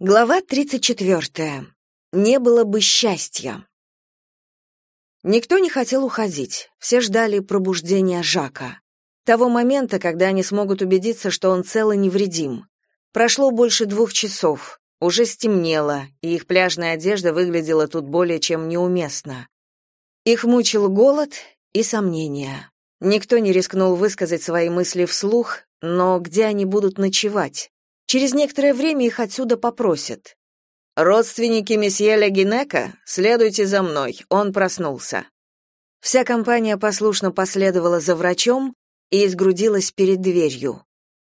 Глава 34. Не было бы счастья. Никто не хотел уходить. Все ждали пробуждения Жака. Того момента, когда они смогут убедиться, что он цел и невредим. Прошло больше двух часов. Уже стемнело, и их пляжная одежда выглядела тут более чем неуместно. Их мучил голод и сомнения. Никто не рискнул высказать свои мысли вслух, но где они будут ночевать? Через некоторое время их отсюда попросят. «Родственники месье Легинека, следуйте за мной, он проснулся». Вся компания послушно последовала за врачом и изгрудилась перед дверью.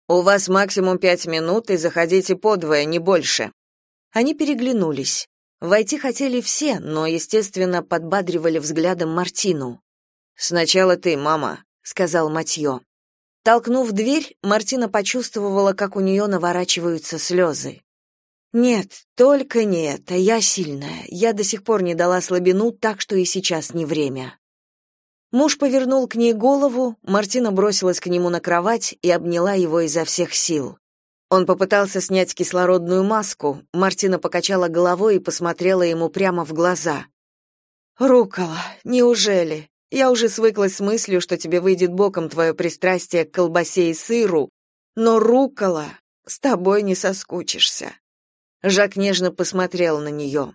«У вас максимум пять минут, и заходите подвое, не больше». Они переглянулись. Войти хотели все, но, естественно, подбадривали взглядом Мартину. «Сначала ты, мама», — сказал Матье. Толкнув дверь, Мартина почувствовала, как у нее наворачиваются слезы. «Нет, только не это, я сильная. Я до сих пор не дала слабину, так что и сейчас не время». Муж повернул к ней голову, Мартина бросилась к нему на кровать и обняла его изо всех сил. Он попытался снять кислородную маску, Мартина покачала головой и посмотрела ему прямо в глаза. «Рукола, неужели? Я уже свыклась с мыслью, что тебе выйдет боком твое пристрастие к колбасе и сыру, но рукола, с тобой не соскучишься. Жак нежно посмотрел на нее.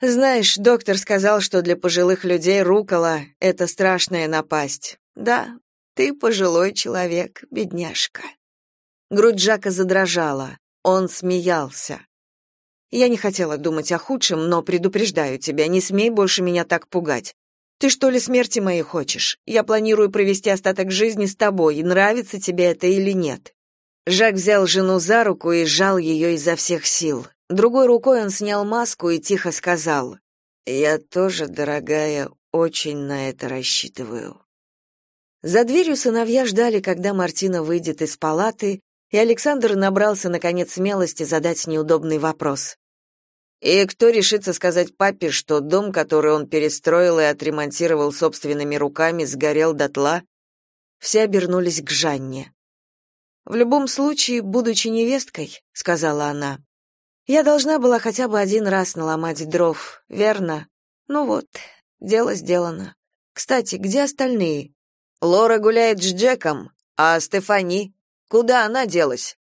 Знаешь, доктор сказал, что для пожилых людей рукола это страшная напасть. Да, ты пожилой человек, бедняжка. Грудь Жака задрожала. Он смеялся. Я не хотела думать о худшем, но предупреждаю тебя, не смей больше меня так пугать. Ты что ли смерти моей хочешь? Я планирую провести остаток жизни с тобой, нравится тебе это или нет?» Жак взял жену за руку и сжал ее изо всех сил. Другой рукой он снял маску и тихо сказал, «Я тоже, дорогая, очень на это рассчитываю». За дверью сыновья ждали, когда Мартина выйдет из палаты, и Александр набрался, наконец, смелости задать неудобный вопрос. И кто решится сказать папе, что дом, который он перестроил и отремонтировал собственными руками, сгорел дотла? Все обернулись к Жанне. В любом случае, будучи невесткой, сказала она. Я должна была хотя бы один раз наломать дров, верно? Ну вот, дело сделано. Кстати, где остальные? Лора гуляет с Джеком, а Стефани? Куда она делась?